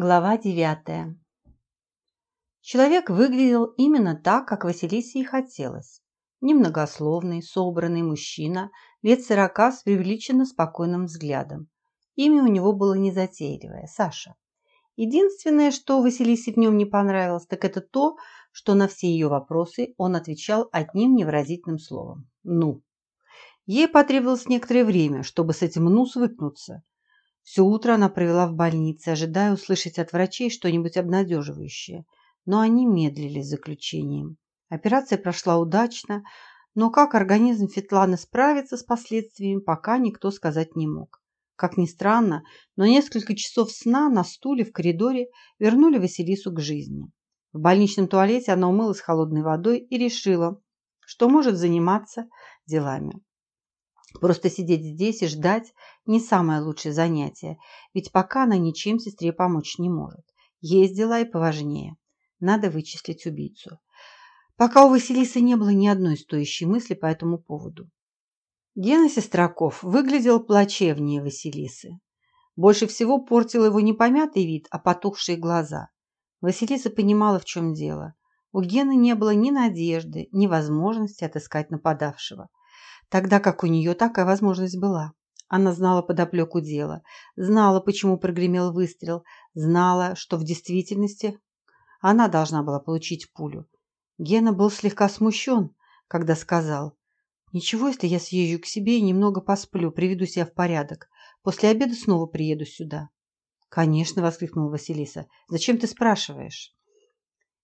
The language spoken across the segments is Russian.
Глава девятая. Человек выглядел именно так, как Василисе и хотелось. Немногословный, собранный мужчина, лет сорока с преувеличенно спокойным взглядом. Имя у него было незатейливое – Саша. Единственное, что Василисе в нем не понравилось, так это то, что на все ее вопросы он отвечал одним невыразительным словом – «ну». Ей потребовалось некоторое время, чтобы с этим «ну» свыкнуться – все утро она провела в больнице, ожидая услышать от врачей что-нибудь обнадеживающее, но они медлили с заключением. Операция прошла удачно, но как организм Фетланы справится с последствиями, пока никто сказать не мог. Как ни странно, но несколько часов сна на стуле в коридоре вернули Василису к жизни. В больничном туалете она умылась холодной водой и решила, что может заниматься делами. Просто сидеть здесь и ждать не самое лучшее занятие, ведь пока она ничем сестре помочь не может. Есть дела и поважнее. Надо вычислить убийцу. Пока у Василисы не было ни одной стоящей мысли по этому поводу. Гена Сестраков выглядел плачевнее Василисы. Больше всего портил его не помятый вид, а потухшие глаза. Василиса понимала, в чем дело. У Гены не было ни надежды, ни возможности отыскать нападавшего тогда как у нее такая возможность была. Она знала подоплеку дела, знала, почему прогремел выстрел, знала, что в действительности она должна была получить пулю. Гена был слегка смущен, когда сказал, «Ничего, если я съезжу к себе и немного посплю, приведу себя в порядок. После обеда снова приеду сюда». «Конечно», – воскликнула Василиса. «Зачем ты спрашиваешь?»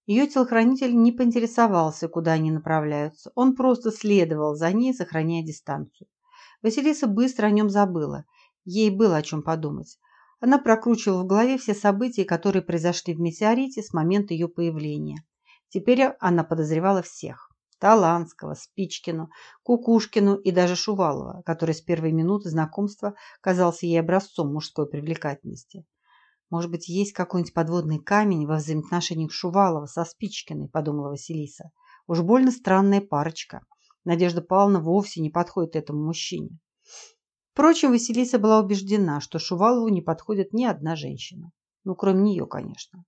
Ее телохранитель не поинтересовался, куда они направляются. Он просто следовал за ней, сохраняя дистанцию. Василиса быстро о нем забыла. Ей было о чем подумать. Она прокручивала в голове все события, которые произошли в Метеорите с момента ее появления. Теперь она подозревала всех. Таланского, Спичкину, Кукушкину и даже Шувалова, который с первой минуты знакомства казался ей образцом мужской привлекательности. Может быть, есть какой-нибудь подводный камень во взаимоотношениях Шувалова со Спичкиной, подумала Василиса. Уж больно странная парочка. Надежда Павловна вовсе не подходит этому мужчине. Впрочем, Василиса была убеждена, что Шувалову не подходит ни одна женщина. Ну, кроме нее, конечно.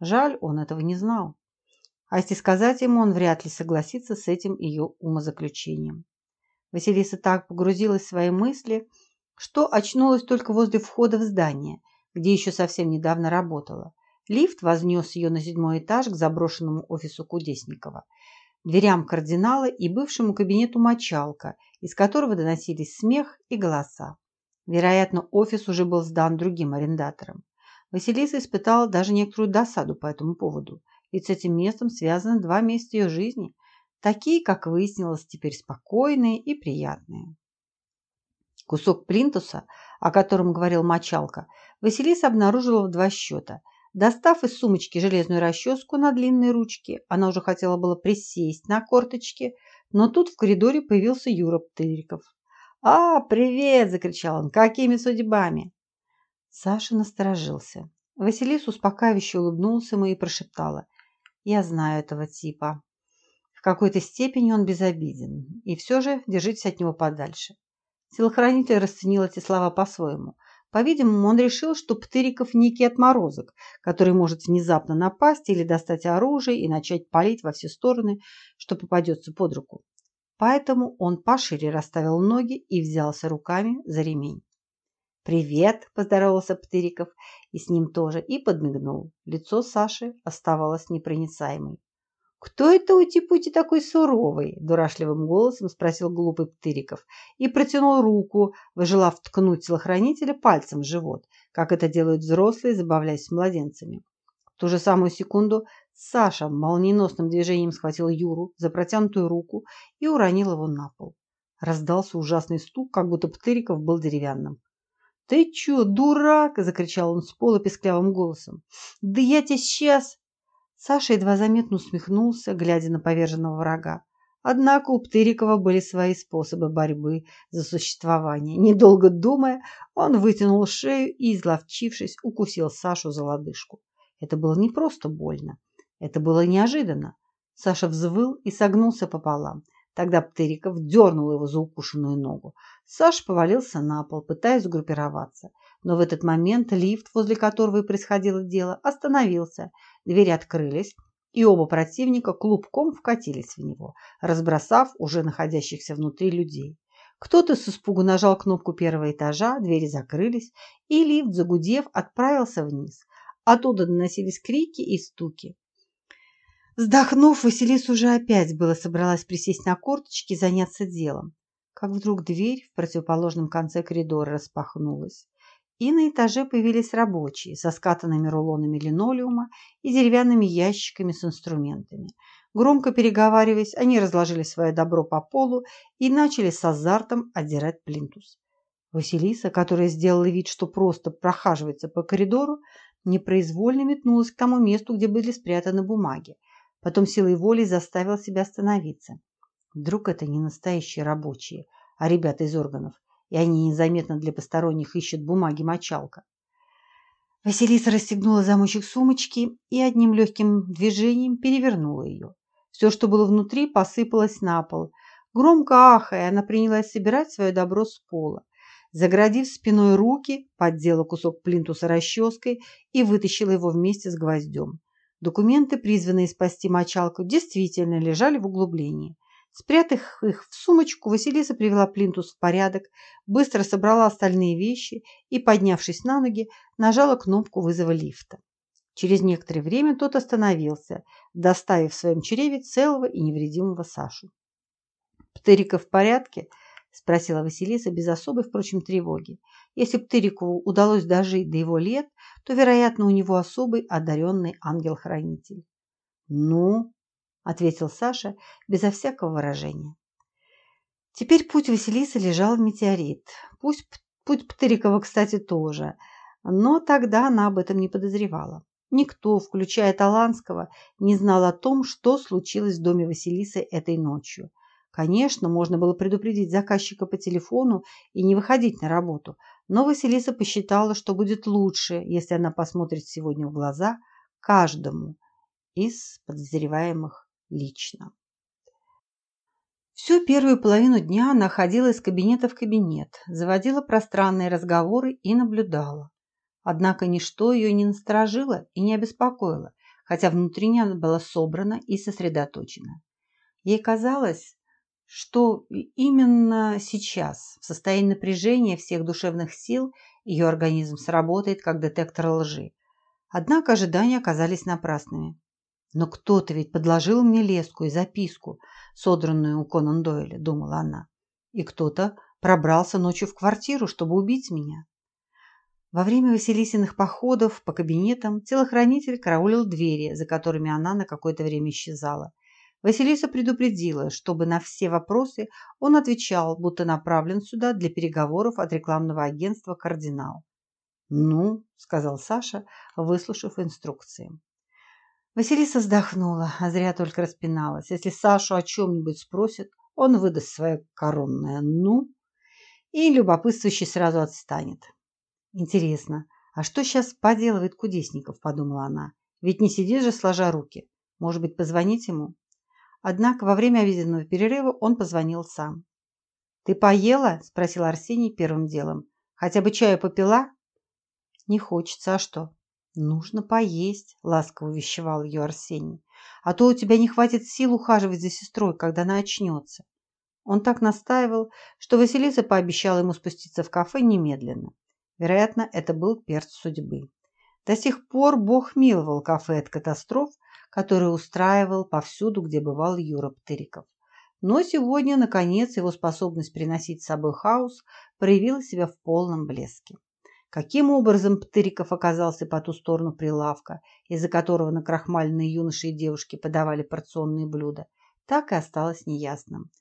Жаль, он этого не знал. А если сказать ему, он вряд ли согласится с этим ее умозаключением. Василиса так погрузилась в свои мысли, что очнулась только возле входа в здание – где еще совсем недавно работала. Лифт вознес ее на седьмой этаж к заброшенному офису Кудесникова, дверям кардинала и бывшему кабинету мочалка, из которого доносились смех и голоса. Вероятно, офис уже был сдан другим арендаторам. Василиса испытала даже некоторую досаду по этому поводу, ведь с этим местом связаны два месяца ее жизни, такие, как выяснилось, теперь спокойные и приятные. Кусок плинтуса, о котором говорил мочалка, Василиса обнаружила в два счета. Достав из сумочки железную расческу на длинной ручке, она уже хотела было присесть на корточки, но тут в коридоре появился Юра Птыриков. «А, привет!» – закричал он. «Какими судьбами?» Саша насторожился. Василиса успокаивающе улыбнулся ему и прошептала. «Я знаю этого типа. В какой-то степени он безобиден. И все же держитесь от него подальше. Телохранитель расценил эти слова по-своему. По-видимому, он решил, что Птыриков некий отморозок, который может внезапно напасть или достать оружие и начать палить во все стороны, что попадется под руку. Поэтому он пошире расставил ноги и взялся руками за ремень. «Привет!» – поздоровался Птыриков, и с ним тоже, и подмигнул. Лицо Саши оставалось непроницаемой. «Кто это у Типути такой суровый?» – дурашливым голосом спросил глупый Птыриков и протянул руку, выжелав ткнуть телохранителя пальцем в живот, как это делают взрослые, забавляясь с младенцами. В ту же самую секунду Саша молниеносным движением схватил Юру за протянутую руку и уронил его на пол. Раздался ужасный стук, как будто Птыриков был деревянным. «Ты чё, дурак?» – закричал он с пола песклявым голосом. «Да я тебя сейчас...» Саша едва заметно усмехнулся, глядя на поверженного врага. Однако у Птырикова были свои способы борьбы за существование. Недолго думая, он вытянул шею и, изловчившись, укусил Сашу за лодыжку. Это было не просто больно. Это было неожиданно. Саша взвыл и согнулся пополам. Тогда Птыриков дернул его за укушенную ногу. Саша повалился на пол, пытаясь группироваться. Но в этот момент лифт, возле которого и происходило дело, остановился, двери открылись, и оба противника клубком вкатились в него, разбросав уже находящихся внутри людей. Кто-то с испугу нажал кнопку первого этажа, двери закрылись, и лифт, загудев, отправился вниз. Оттуда доносились крики и стуки. Вздохнув, Василиса уже опять было собралась присесть на корточки и заняться делом, как вдруг дверь в противоположном конце коридора распахнулась и на этаже появились рабочие со скатанными рулонами линолеума и деревянными ящиками с инструментами. Громко переговариваясь, они разложили свое добро по полу и начали с азартом отдирать плинтус. Василиса, которая сделала вид, что просто прохаживается по коридору, непроизвольно метнулась к тому месту, где были спрятаны бумаги. Потом силой воли заставила себя остановиться. Вдруг это не настоящие рабочие, а ребята из органов и они незаметно для посторонних ищут бумаги-мочалка. Василиса расстегнула замочек сумочки и одним легким движением перевернула ее. Все, что было внутри, посыпалось на пол. Громко ахая, она принялась собирать свое добро с пола. Заградив спиной руки, поддела кусок плинтуса расческой и вытащила его вместе с гвоздем. Документы, призванные спасти мочалку, действительно лежали в углублении. Спрятав их в сумочку, Василиса привела плинтус в порядок, быстро собрала остальные вещи и, поднявшись на ноги, нажала кнопку вызова лифта. Через некоторое время тот остановился, доставив в своем чреве целого и невредимого Сашу. «Птырика в порядке?» – спросила Василиса без особой, впрочем, тревоги. Если Птырику удалось дожить до его лет, то, вероятно, у него особый одаренный ангел-хранитель. «Ну?» Ответил Саша безо всякого выражения. Теперь путь Василисы лежал в метеорит. Пусть путь Птырикова, кстати, тоже. Но тогда она об этом не подозревала. Никто, включая Таланского, не знал о том, что случилось в доме Василисы этой ночью. Конечно, можно было предупредить заказчика по телефону и не выходить на работу, но Василиса посчитала, что будет лучше, если она посмотрит сегодня в глаза каждому из подозреваемых лично. Всю первую половину дня она ходила из кабинета в кабинет, заводила пространные разговоры и наблюдала. Однако ничто ее не насторожило и не обеспокоило, хотя внутренне она была собрана и сосредоточена. Ей казалось, что именно сейчас, в состоянии напряжения всех душевных сил, ее организм сработает как детектор лжи. Однако ожидания оказались напрасными. Но кто-то ведь подложил мне леску и записку, содранную у Конан Дойля, думала она. И кто-то пробрался ночью в квартиру, чтобы убить меня. Во время Василисиных походов по кабинетам телохранитель караулил двери, за которыми она на какое-то время исчезала. Василиса предупредила, чтобы на все вопросы он отвечал, будто направлен сюда для переговоров от рекламного агентства «Кардинал». «Ну», — сказал Саша, выслушав инструкции. Василиса вздохнула, а зря только распиналась. Если Сашу о чем-нибудь спросит, он выдаст свое коронное «ну» и любопытствующий сразу отстанет. Интересно, а что сейчас поделывает Кудесников, подумала она. Ведь не сидит же сложа руки. Может быть, позвонить ему? Однако во время обеденного перерыва он позвонил сам. «Ты поела?» – спросил Арсений первым делом. «Хотя бы чаю попила?» «Не хочется, а что?» «Нужно поесть», – ласково вещевал ее Арсений. «А то у тебя не хватит сил ухаживать за сестрой, когда она очнется». Он так настаивал, что Василиса пообещала ему спуститься в кафе немедленно. Вероятно, это был перц судьбы. До сих пор Бог миловал кафе от катастроф, которые устраивал повсюду, где бывал Юра Птыриков. Но сегодня, наконец, его способность приносить с собой хаос проявила себя в полном блеске. Каким образом Птыриков оказался по ту сторону прилавка, из-за которого на крахмальные юноши и девушки подавали порционные блюда, так и осталось неясным.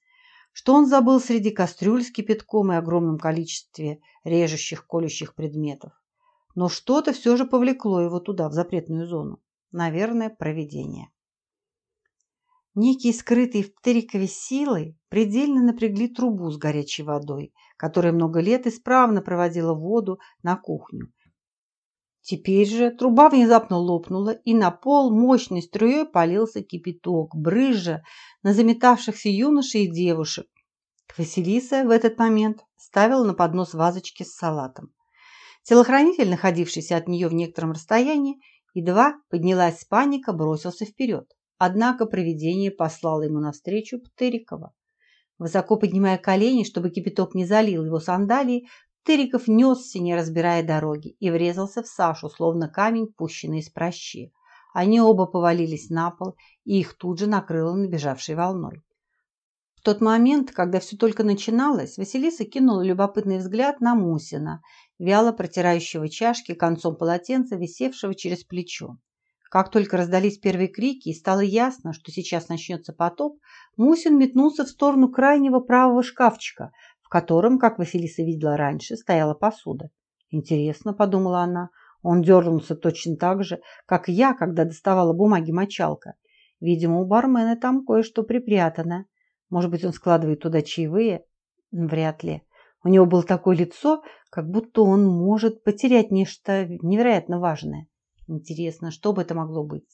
Что он забыл среди кастрюль с кипятком и огромном количестве режущих, колющих предметов. Но что-то все же повлекло его туда, в запретную зону. Наверное, провидение. Некие скрытые в Птерикове силы предельно напрягли трубу с горячей водой, которая много лет исправно проводила воду на кухню. Теперь же труба внезапно лопнула, и на пол мощной струей полился кипяток, брызжа на заметавшихся юношей и девушек. Василиса в этот момент ставила на поднос вазочки с салатом. Телохранитель, находившийся от нее в некотором расстоянии, едва поднялась паника, бросился вперед. Однако провидение послало ему навстречу Птырикова. Высоко поднимая колени, чтобы кипяток не залил его сандалии, Птыриков несся, не разбирая дороги, и врезался в Сашу, словно камень, пущенный из прощи. Они оба повалились на пол, и их тут же накрыло набежавшей волной. В тот момент, когда все только начиналось, Василиса кинула любопытный взгляд на Мусина, вяло протирающего чашки концом полотенца, висевшего через плечо. Как только раздались первые крики и стало ясно, что сейчас начнется потоп, Мусин метнулся в сторону крайнего правого шкафчика, в котором, как Василиса видела раньше, стояла посуда. «Интересно», – подумала она, – он дернулся точно так же, как я, когда доставала бумаги мочалка. Видимо, у бармена там кое-что припрятано. Может быть, он складывает туда чаевые? Вряд ли. У него было такое лицо, как будто он может потерять нечто невероятно важное. Интересно, что бы это могло быть?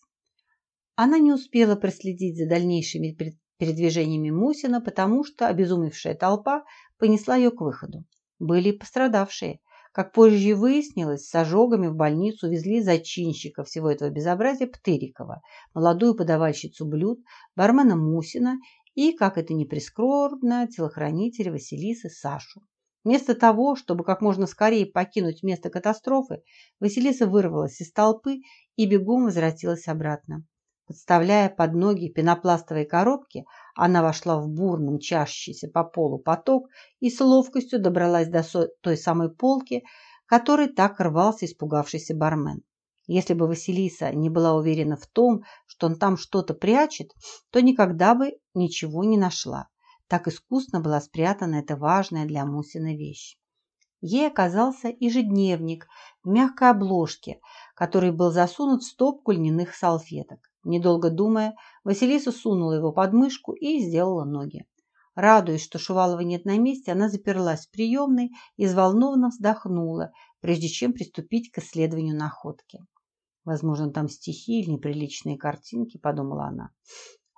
Она не успела проследить за дальнейшими передвижениями Мусина, потому что обезумевшая толпа понесла ее к выходу. Были пострадавшие. Как позже выяснилось, с ожогами в больницу везли зачинщика всего этого безобразия Птырикова, молодую подавальщицу блюд, бармена Мусина и, как это ни прискорбно, телохранителя Василисы Сашу. Вместо того, чтобы как можно скорее покинуть место катастрофы, Василиса вырвалась из толпы и бегом возвратилась обратно. Подставляя под ноги пенопластовые коробки, она вошла в бурно мчащийся по полу поток и с ловкостью добралась до той самой полки, которой так рвался испугавшийся бармен. Если бы Василиса не была уверена в том, что он там что-то прячет, то никогда бы ничего не нашла. Так искусно была спрятана эта важная для Мусина вещь. Ей оказался ежедневник в мягкой обложке, который был засунут в стопку льняных салфеток. Недолго думая, Василиса сунула его под мышку и сделала ноги. Радуясь, что Шувалова нет на месте, она заперлась в приемной и взволнованно вздохнула, прежде чем приступить к исследованию находки. Возможно, там стихи или неприличные картинки, подумала она.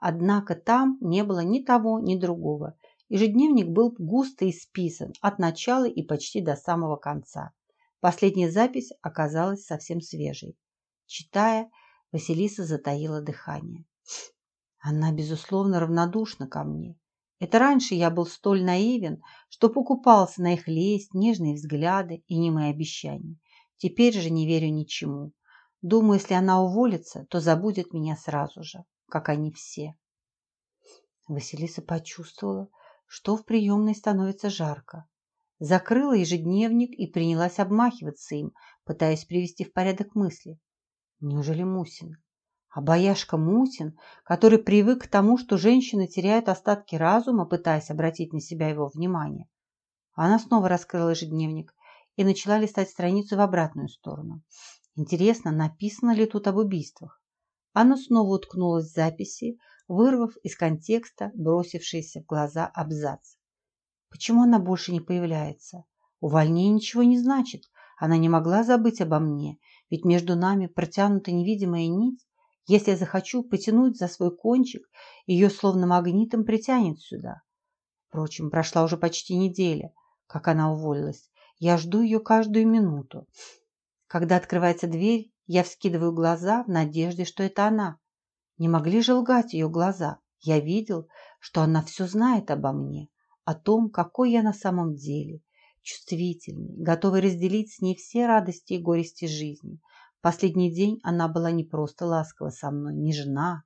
Однако там не было ни того, ни другого. Ежедневник был густо исписан от начала и почти до самого конца. Последняя запись оказалась совсем свежей. Читая, Василиса затаила дыхание. Она, безусловно, равнодушна ко мне. Это раньше я был столь наивен, что покупался на их лесть, нежные взгляды и немые обещания. Теперь же не верю ничему. Думаю, если она уволится, то забудет меня сразу же, как они все. Василиса почувствовала, что в приемной становится жарко. Закрыла ежедневник и принялась обмахиваться им, пытаясь привести в порядок мысли. Неужели Мусин? А бояшка Мусин, который привык к тому, что женщины теряют остатки разума, пытаясь обратить на себя его внимание. Она снова раскрыла ежедневник и начала листать страницу в обратную сторону. Интересно, написано ли тут об убийствах? Она снова уткнулась в записи, вырвав из контекста бросившийся в глаза абзац. Почему она больше не появляется? Увольнение ничего не значит. Она не могла забыть обо мне ведь между нами протянута невидимая нить. Если я захочу потянуть за свой кончик, ее словно магнитом притянет сюда. Впрочем, прошла уже почти неделя, как она уволилась. Я жду ее каждую минуту. Когда открывается дверь, я вскидываю глаза в надежде, что это она. Не могли же лгать ее глаза. Я видел, что она все знает обо мне, о том, какой я на самом деле, чувствительной, готовой разделить с ней все радости и горести жизни. Последний день она была не просто ласкова со мной, не жена.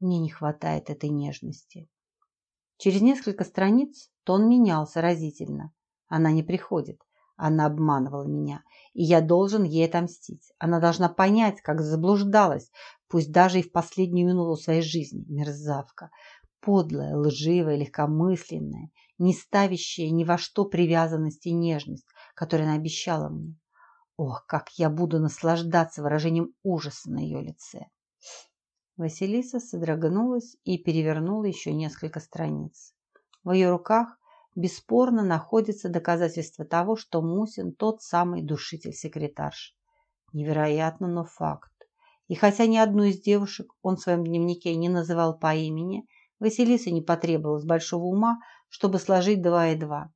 Мне не хватает этой нежности. Через несколько страниц тон менялся разительно. Она не приходит. Она обманывала меня, и я должен ей отомстить. Она должна понять, как заблуждалась, пусть даже и в последнюю минуту своей жизни, мерзавка. Подлая, лживая, легкомысленная, не ставящая ни во что привязанность и нежность, которую она обещала мне. Ох, как я буду наслаждаться выражением ужаса на ее лице. Василиса содрогнулась и перевернула еще несколько страниц. В ее руках бесспорно находится доказательство того, что Мусин тот самый душитель-секретарш. Невероятно, но факт. И хотя ни одну из девушек он в своем дневнике не называл по имени, Василисе не потребовалось большого ума, чтобы сложить два и два.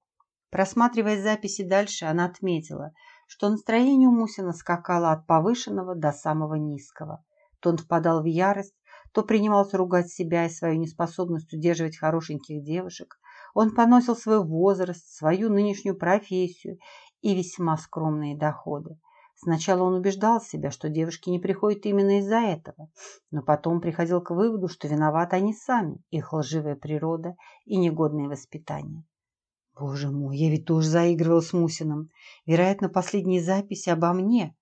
Просматривая записи дальше, она отметила, что настроение у Мусина скакало от повышенного до самого низкого. То он впадал в ярость, то принимался ругать себя и свою неспособность удерживать хорошеньких девушек. Он поносил свой возраст, свою нынешнюю профессию и весьма скромные доходы. Сначала он убеждал себя, что девушки не приходят именно из-за этого, но потом приходил к выводу, что виноваты они сами, их лживая природа и негодное воспитание. Боже мой, я ведь тоже заигрывал с Мусиным. Вероятно, последние записи обо мне.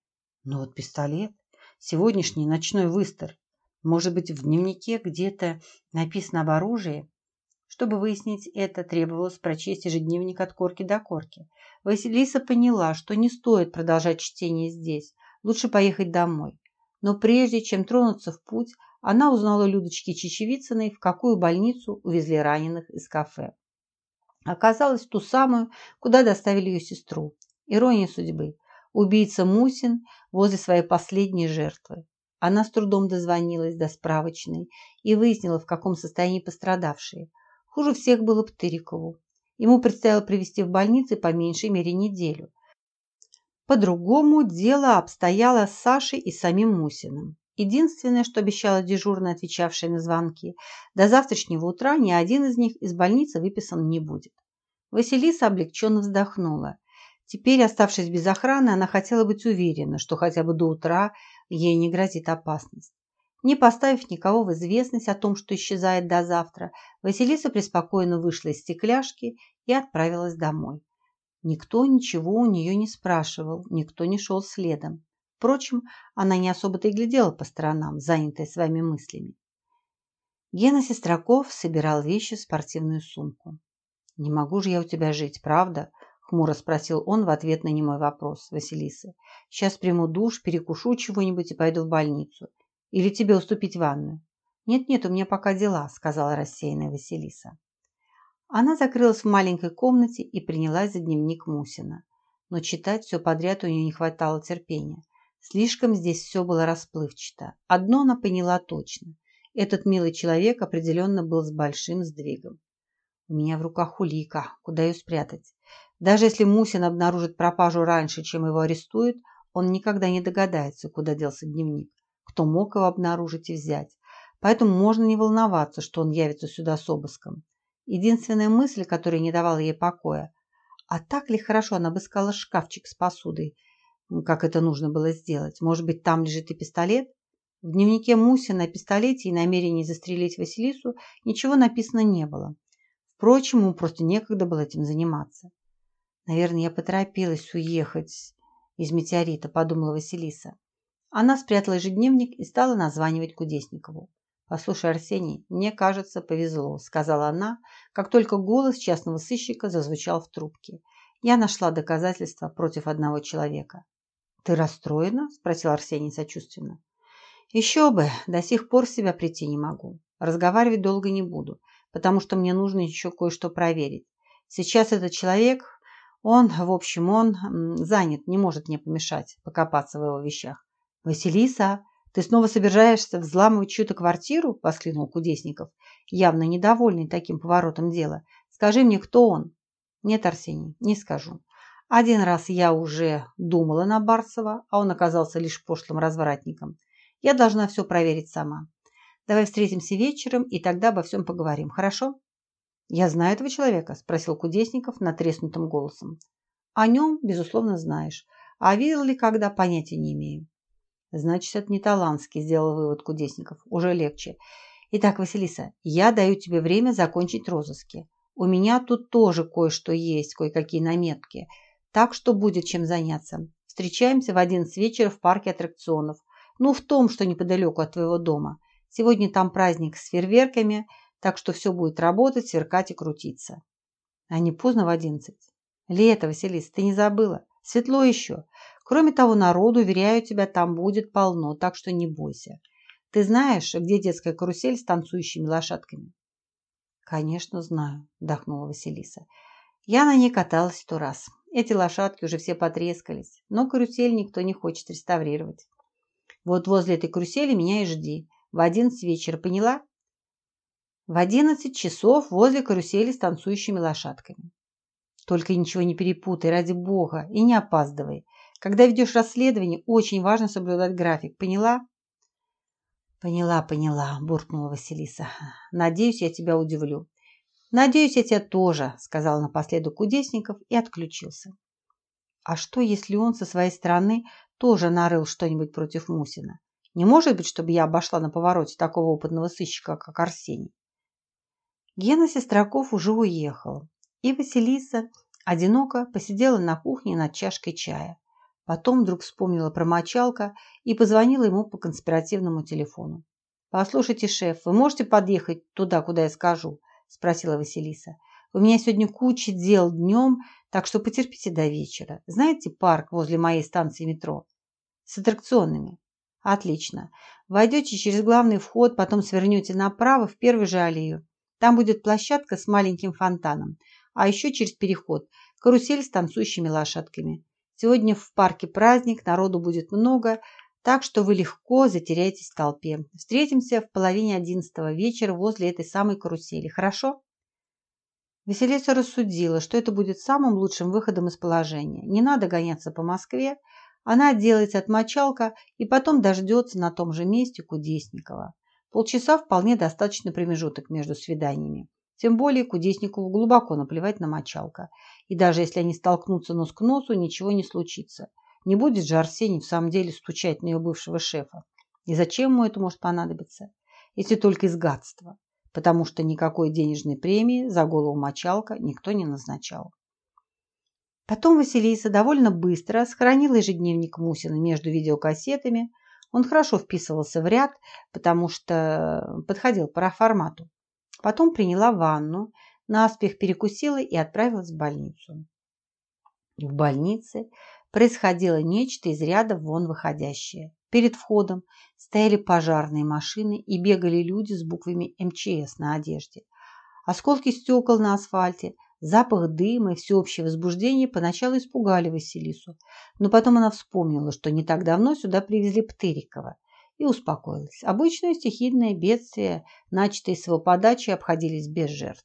Но вот пистолет, сегодняшний ночной выстрел, может быть, в дневнике где-то написано об оружии? Чтобы выяснить это, требовалось прочесть ежедневник от корки до корки. Василиса поняла, что не стоит продолжать чтение здесь, лучше поехать домой. Но прежде чем тронуться в путь, она узнала Людочки Чечевицыной, в какую больницу увезли раненых из кафе. Оказалось, ту самую, куда доставили ее сестру. Ирония судьбы. Убийца Мусин возле своей последней жертвы. Она с трудом дозвонилась до справочной и выяснила, в каком состоянии пострадавшие. Хуже всех было Птырикову. Ему предстояло привести в больнице по меньшей мере неделю. По-другому дело обстояло с Сашей и самим Мусиным. Единственное, что обещала дежурная, отвечавшая на звонки, до завтрашнего утра ни один из них из больницы выписан не будет. Василиса облегченно вздохнула. Теперь, оставшись без охраны, она хотела быть уверена, что хотя бы до утра ей не грозит опасность. Не поставив никого в известность о том, что исчезает до завтра, Василиса преспокойно вышла из стекляшки и отправилась домой. Никто ничего у нее не спрашивал, никто не шел следом. Впрочем, она не особо-то и глядела по сторонам, занятая своими мыслями. Гена Сестраков собирал вещи в спортивную сумку. «Не могу же я у тебя жить, правда?» – хмуро спросил он в ответ на немой вопрос Василисы. «Сейчас приму душ, перекушу чего-нибудь и пойду в больницу. Или тебе уступить ванную?» «Нет-нет, у меня пока дела», – сказала рассеянная Василиса. Она закрылась в маленькой комнате и принялась за дневник Мусина. Но читать все подряд у нее не хватало терпения. Слишком здесь все было расплывчато. Одно она поняла точно. Этот милый человек определенно был с большим сдвигом. У меня в руках улика. Куда ее спрятать? Даже если Мусин обнаружит пропажу раньше, чем его арестуют, он никогда не догадается, куда делся дневник кто мог его обнаружить и взять. Поэтому можно не волноваться, что он явится сюда с обыском. Единственная мысль, которая не давала ей покоя, а так ли хорошо она обыскала шкафчик с посудой, как это нужно было сделать? Может быть, там лежит и пистолет? В дневнике Мусина о пистолете и намерении застрелить Василису ничего написано не было. Впрочем, ему просто некогда было этим заниматься. Наверное, я поторопилась уехать из метеорита, подумала Василиса. Она спрятала ежедневник и стала названивать Кудесникову. «Послушай, Арсений, мне кажется, повезло», – сказала она, как только голос частного сыщика зазвучал в трубке. «Я нашла доказательства против одного человека». «Ты расстроена?» – спросил Арсений сочувственно. «Еще бы, до сих пор себя прийти не могу. Разговаривать долго не буду, потому что мне нужно еще кое-что проверить. Сейчас этот человек, он, в общем, он занят, не может мне помешать покопаться в его вещах. «Василиса, ты снова собираешься взламывать чью-то квартиру?» – воскликнул Кудесников, явно недовольный таким поворотом дела. «Скажи мне, кто он?» «Нет, Арсений, не скажу. Один раз я уже думала на Барсова, а он оказался лишь пошлым развратником. Я должна все проверить сама. Давай встретимся вечером, и тогда обо всем поговорим, хорошо?» «Я знаю этого человека?» – спросил Кудесников натреснутым голосом. «О нем, безусловно, знаешь. А видел ли когда, понятия не имею. Значит, это не Таланский, сделал вывод Кудесников. Уже легче. Итак, Василиса, я даю тебе время закончить розыски. У меня тут тоже кое-что есть, кое-какие наметки. Так что будет чем заняться. Встречаемся в одиннадцать вечера в парке аттракционов. Ну, в том, что неподалеку от твоего дома. Сегодня там праздник с фейерверками, так что все будет работать, сверкать и крутиться. А не поздно в одиннадцать? Лето, Василиса, ты не забыла? Светло еще. Кроме того, народу, уверяю тебя, там будет полно, так что не бойся. Ты знаешь, где детская карусель с танцующими лошадками? Конечно, знаю, вдохнула Василиса. Я на ней каталась сто раз. Эти лошадки уже все потрескались, но карусель никто не хочет реставрировать. Вот возле этой карусели меня и жди. В одиннадцать вечера, поняла? В одиннадцать часов возле карусели с танцующими лошадками. Только ничего не перепутай, ради бога, и не опаздывай. Когда ведешь расследование, очень важно соблюдать график. Поняла? Поняла, поняла, буркнула Василиса. Надеюсь, я тебя удивлю. Надеюсь, я тебя тоже, сказал напоследок Кудесников и отключился. А что, если он со своей стороны тоже нарыл что-нибудь против Мусина? Не может быть, чтобы я обошла на повороте такого опытного сыщика, как Арсений. Гена Сестраков уже уехал, и Василиса одиноко посидела на кухне над чашкой чая. Потом вдруг вспомнила про мочалка и позвонила ему по конспиративному телефону. «Послушайте, шеф, вы можете подъехать туда, куда я скажу?» – спросила Василиса. «У меня сегодня куча дел днем, так что потерпите до вечера. Знаете парк возле моей станции метро? С аттракционами?» «Отлично. Войдете через главный вход, потом свернете направо в первую же аллею. Там будет площадка с маленьким фонтаном, а еще через переход карусель с танцующими лошадками. Сегодня в парке праздник, народу будет много, так что вы легко затеряетесь в толпе. Встретимся в половине одиннадцатого вечера возле этой самой карусели. Хорошо? Василиса рассудила, что это будет самым лучшим выходом из положения. Не надо гоняться по Москве. Она отделается от мочалка и потом дождется на том же месте Кудесникова. Полчаса вполне достаточно промежуток между свиданиями. Тем более Кудесникову глубоко наплевать на мочалка. И даже если они столкнутся нос к носу, ничего не случится. Не будет же Арсений в самом деле стучать на ее бывшего шефа. И зачем ему это может понадобиться? Если только из гадства. Потому что никакой денежной премии за голову мочалка никто не назначал. Потом Василиса довольно быстро сохранила ежедневник Мусина между видеокассетами, он хорошо вписывался в ряд, потому что подходил по формату. Потом приняла ванну, наспех перекусила и отправилась в больницу. В больнице происходило нечто из ряда вон выходящее. Перед входом стояли пожарные машины и бегали люди с буквами МЧС на одежде. Осколки стекол на асфальте – Запах дыма и всеобщее возбуждение поначалу испугали Василису, но потом она вспомнила, что не так давно сюда привезли Птырикова и успокоилась. Обычное стихийное бедствие, начатое с его подачи, обходились без жертв.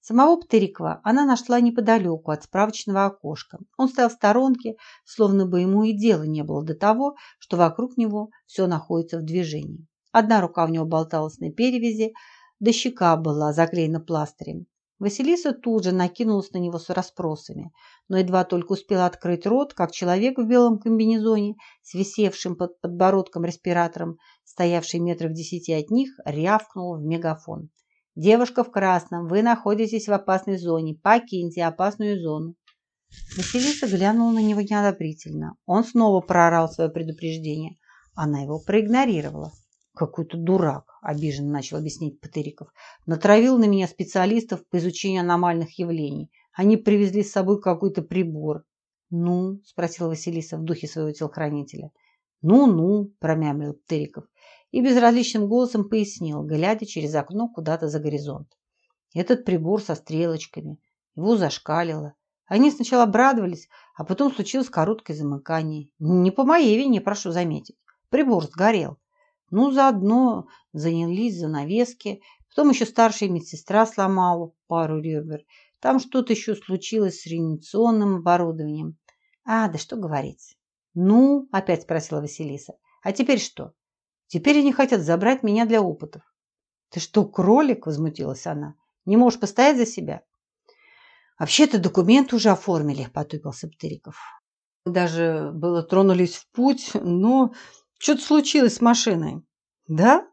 Самого Птырикова она нашла неподалеку от справочного окошка. Он стоял в сторонке, словно бы ему и дела не было до того, что вокруг него все находится в движении. Одна рука у него болталась на перевязи, да щека была заклеена пластырем. Василиса тут же накинулась на него с расспросами, но едва только успела открыть рот, как человек в белом комбинезоне, с висевшим под подбородком респиратором, стоявший метров десяти от них, рявкнул в мегафон. «Девушка в красном, вы находитесь в опасной зоне. Покиньте опасную зону». Василиса глянула на него неодобрительно. Он снова проорал свое предупреждение. Она его проигнорировала. Какой-то дурак, обиженно начал объяснять Патыриков. Натравил на меня специалистов по изучению аномальных явлений. Они привезли с собой какой-то прибор. Ну, спросила Василиса в духе своего телохранителя. Ну-ну, промямлил Патыриков и безразличным голосом пояснил, глядя через окно куда-то за горизонт. Этот прибор со стрелочками. Его зашкалило. Они сначала обрадовались, а потом случилось короткое замыкание. Не по моей вине, прошу заметить. Прибор сгорел. Ну, заодно занялись занавески. Потом еще старшая медсестра сломала пару ребер. Там что-то еще случилось с реанимационным оборудованием. А, да что говорить. Ну, опять спросила Василиса. А теперь что? Теперь они хотят забрать меня для опытов. Ты что, кролик? Возмутилась она. Не можешь постоять за себя? Вообще-то документы уже оформили, потупился Птыриков. Даже было тронулись в путь, но что-то случилось с машиной. Да?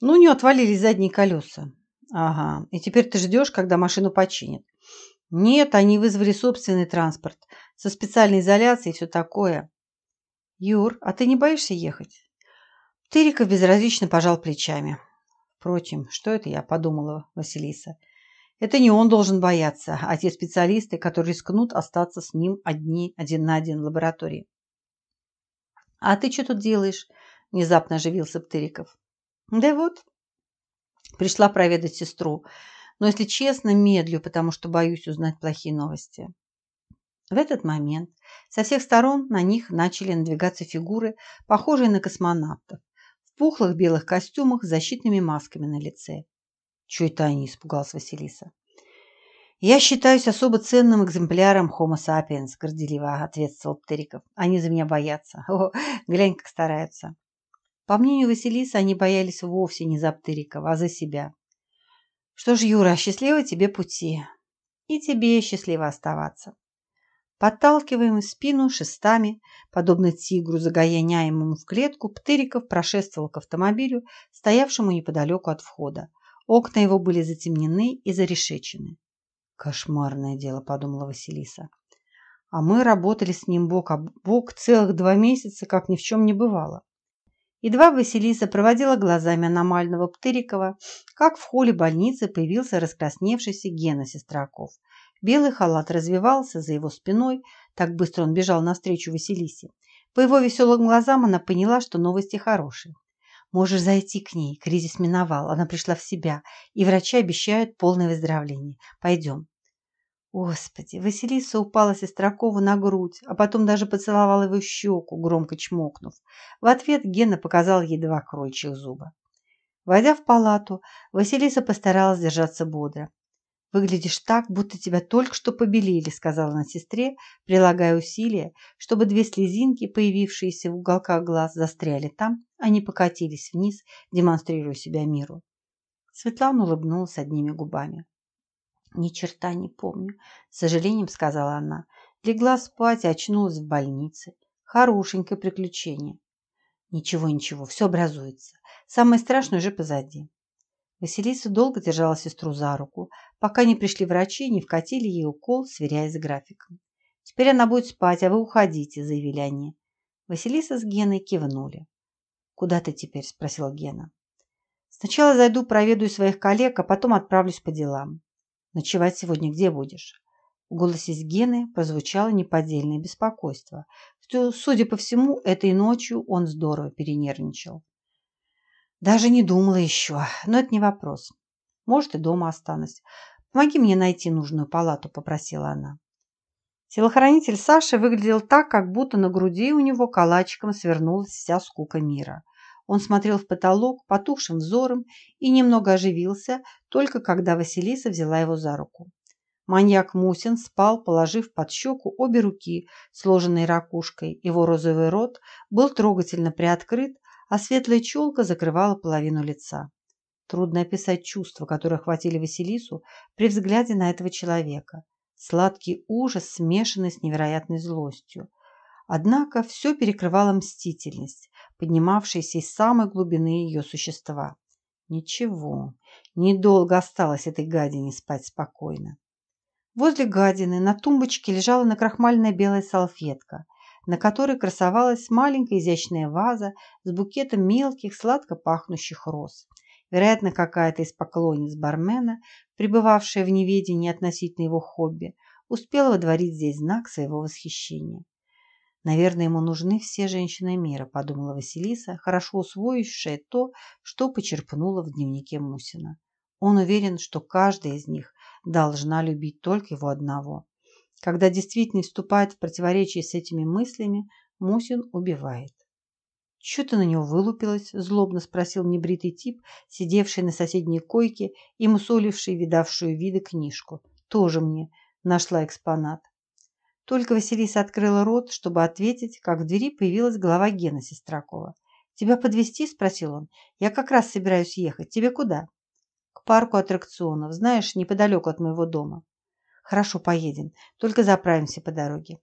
Ну, у нее отвалились задние колеса. Ага. И теперь ты ждешь, когда машину починят. Нет, они вызвали собственный транспорт со специальной изоляцией и все такое. Юр, а ты не боишься ехать? Тыриков безразлично пожал плечами. Впрочем, что это я подумала, Василиса? Это не он должен бояться, а те специалисты, которые рискнут остаться с ним одни, один на один в лаборатории. «А ты что тут делаешь?» – внезапно оживился Птыриков. «Да вот, пришла проведать сестру, но, если честно, медлю, потому что боюсь узнать плохие новости». В этот момент со всех сторон на них начали надвигаться фигуры, похожие на космонавтов, в пухлых белых костюмах с защитными масками на лице. «Чего это они?» – испугалась Василиса. «Я считаюсь особо ценным экземпляром Homo sapiens», – горделиво ответствовал Птериков. «Они за меня боятся. О, глянь, как стараются». По мнению Василисы, они боялись вовсе не за Птерикова, а за себя. «Что ж, Юра, счастливо тебе пути. И тебе счастливо оставаться». Подталкиваемый в спину шестами, подобно тигру, загоняемому в клетку, Птыриков прошествовал к автомобилю, стоявшему неподалеку от входа. Окна его были затемнены и зарешечены. Кошмарное дело, подумала Василиса. А мы работали с ним бок о бок целых два месяца, как ни в чем не бывало. Едва Василиса проводила глазами аномального Птырикова, как в холле больницы появился раскрасневшийся Гена Сестраков. Белый халат развивался за его спиной, так быстро он бежал навстречу Василисе. По его веселым глазам она поняла, что новости хорошие. Можешь зайти к ней. Кризис миновал. Она пришла в себя. И врачи обещают полное выздоровление. Пойдем. Господи, Василиса упала Сестракову на грудь, а потом даже поцеловала его щеку, громко чмокнув. В ответ Гена показал ей два крольчих зуба. Войдя в палату, Василиса постаралась держаться бодро. «Выглядишь так, будто тебя только что побелили», сказала она сестре, прилагая усилия, чтобы две слезинки, появившиеся в уголках глаз, застряли там, а не покатились вниз, демонстрируя себя миру. Светлана улыбнулась одними губами. «Ни черта не помню», – с сожалением сказала она. Легла спать и очнулась в больнице. Хорошенькое приключение. Ничего, ничего, все образуется. Самое страшное уже позади. Василиса долго держала сестру за руку, пока не пришли врачи и не вкатили ей укол, сверяясь с графиком. «Теперь она будет спать, а вы уходите», – заявили они. Василиса с Геной кивнули. «Куда ты теперь?» – спросил Гена. «Сначала зайду, проведаю своих коллег, а потом отправлюсь по делам. Ночевать сегодня где будешь?» В голосе Гены прозвучало неподдельное беспокойство. Судя по всему, этой ночью он здорово перенервничал. Даже не думала еще, но это не вопрос. Может, и дома останусь. Помоги мне найти нужную палату, попросила она. Телохранитель Саши выглядел так, как будто на груди у него калачиком свернулась вся скука мира. Он смотрел в потолок потухшим взором и немного оживился, только когда Василиса взяла его за руку. Маньяк Мусин спал, положив под щеку обе руки, сложенные ракушкой. Его розовый рот был трогательно приоткрыт, а светлая челка закрывала половину лица. Трудно описать чувства, которые охватили Василису при взгляде на этого человека. Сладкий ужас, смешанный с невероятной злостью. Однако все перекрывала мстительность, поднимавшаяся из самой глубины ее существа. Ничего, недолго осталось этой гадине спать спокойно. Возле гадины на тумбочке лежала накрахмальная белая салфетка – на которой красовалась маленькая изящная ваза с букетом мелких, сладко пахнущих роз. Вероятно, какая-то из поклонниц бармена, пребывавшая в неведении относительно его хобби, успела водворить здесь знак своего восхищения. «Наверное, ему нужны все женщины мира», – подумала Василиса, хорошо усвоившая то, что почерпнула в дневнике Мусина. Он уверен, что каждая из них должна любить только его одного. Когда действительность вступает в противоречие с этими мыслями, Мусин убивает. «Чего ты на него вылупилась?» – злобно спросил небритый тип, сидевший на соседней койке и мусоливший видавшую виды книжку. «Тоже мне нашла экспонат». Только Василиса открыла рот, чтобы ответить, как в двери появилась голова Гена Сестракова. «Тебя подвести спросил он. «Я как раз собираюсь ехать. Тебе куда?» «К парку аттракционов. Знаешь, неподалеку от моего дома». Хорошо, поедем. Только заправимся по дороге.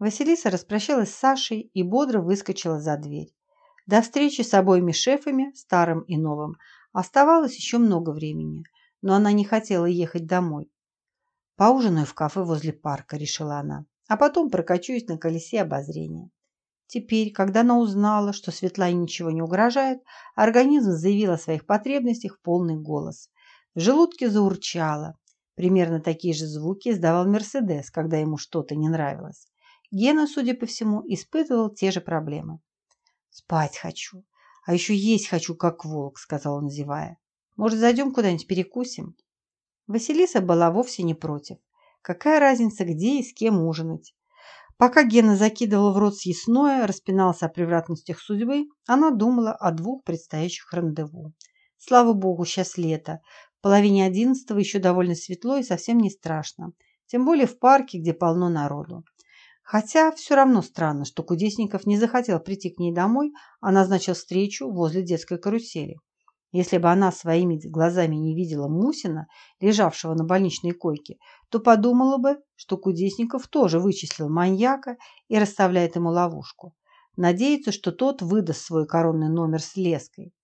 Василиса распрощалась с Сашей и бодро выскочила за дверь. До встречи с обоими шефами, старым и новым, оставалось еще много времени, но она не хотела ехать домой. Поужинаю в кафе возле парка, решила она, а потом прокачусь на колесе обозрения. Теперь, когда она узнала, что Светлане ничего не угрожает, организм заявил о своих потребностях в полный голос. В желудке заурчало, Примерно такие же звуки издавал Мерседес, когда ему что-то не нравилось. Гена, судя по всему, испытывал те же проблемы. «Спать хочу, а еще есть хочу, как волк», — сказал он, зевая. «Может, зайдем куда-нибудь перекусим?» Василиса была вовсе не против. Какая разница, где и с кем ужинать? Пока Гена закидывал в рот съестное, распинался о превратностях судьбы, она думала о двух предстоящих рандеву. Слава богу, сейчас лето. половине одиннадцатого еще довольно светло и совсем не страшно. Тем более в парке, где полно народу. Хотя все равно странно, что Кудесников не захотел прийти к ней домой, а назначил встречу возле детской карусели. Если бы она своими глазами не видела Мусина, лежавшего на больничной койке, то подумала бы, что Кудесников тоже вычислил маньяка и расставляет ему ловушку. Надеется, что тот выдаст свой коронный номер с леской.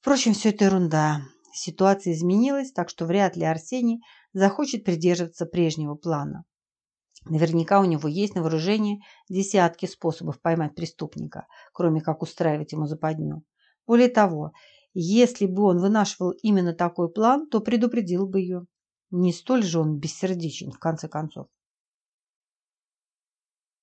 Впрочем, все это ерунда. Ситуация изменилась, так что вряд ли Арсений захочет придерживаться прежнего плана. Наверняка у него есть на вооружении десятки способов поймать преступника, кроме как устраивать ему западню. Более того, если бы он вынашивал именно такой план, то предупредил бы ее. Не столь же он бессердечен, в конце концов.